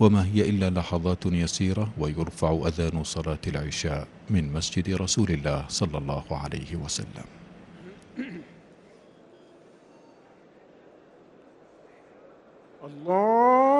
وما هي إلا لحظات يسيرة ويرفع أذان صلاة العشاء من مسجد رسول الله صلى الله عليه وسلم. الله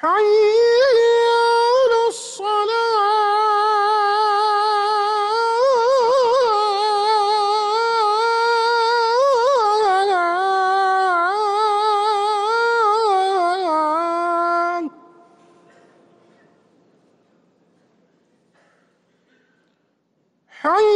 حي على الصلاة حي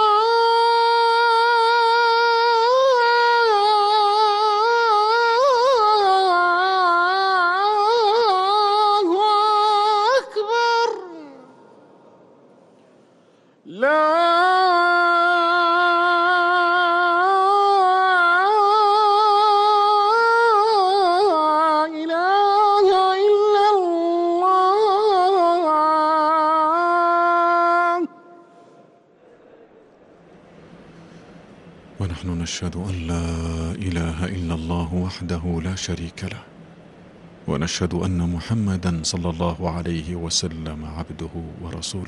لا إله إلا الله. ونحن نشهد أن لا إله إلا الله وحده لا شريك له. ونشهد أن محمدا صلى الله عليه وسلم عبده ورسوله.